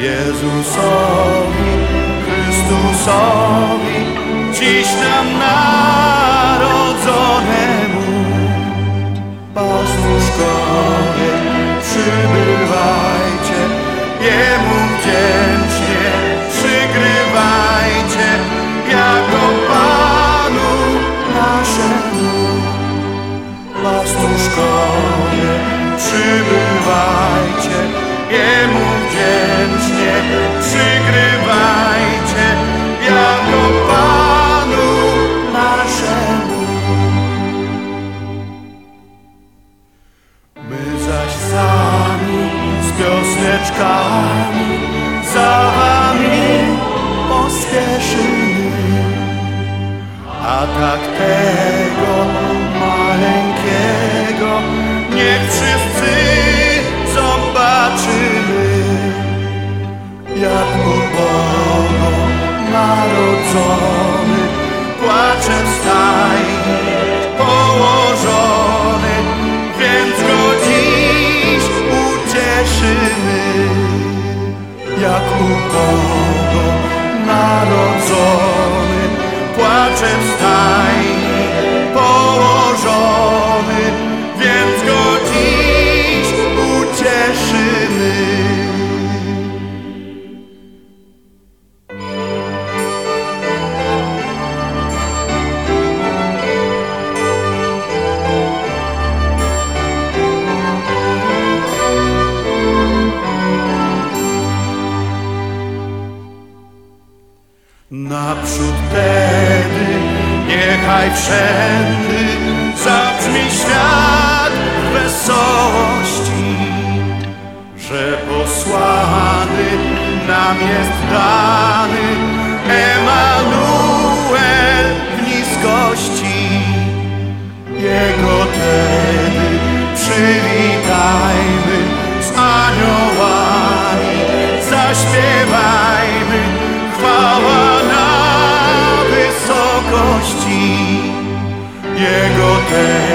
Jezusowi, Chrystusowi, dziś nam narodzonemu. Pastuszkowie, przybywajcie, Jemu wdzięcznie przygrywajcie, jako Panu naszemu. Pastuszkowie, przybywajcie, piosneczkami za wami pospieszymy. A tak tego maleńkiego niech wszyscy zobaczymy, jak ubogo narodzony płacze jak ubogo narodzony płacze w Naprzód tedy, niechaj wszędy zabrzmi świat wesołości, że posłany nam jest dany Emanuel w niskości. Jego tedy przywitajmy z aniołami zaśpiewamy. Jego też.